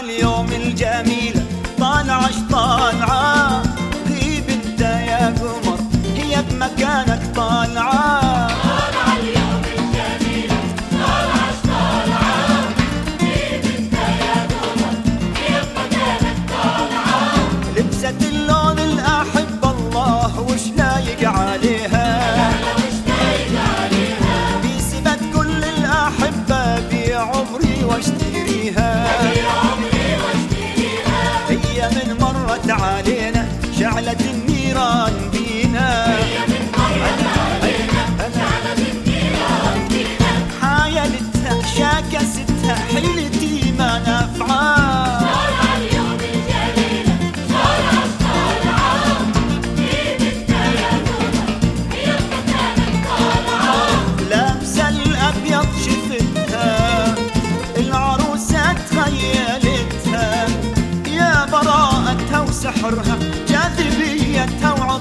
اليوم الجميلة طالعة شطالعة تعالينا شعلة النيران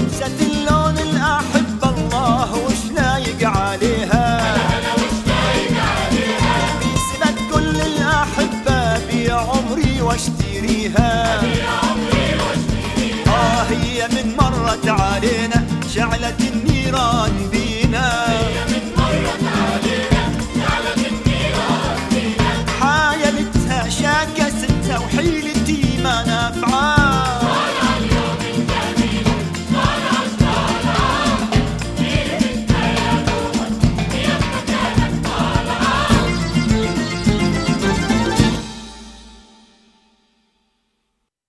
لبسة اللون الله عليها؟ كل الأحبة واشتريها. آه هي من مرت علينا شعلت النيران بي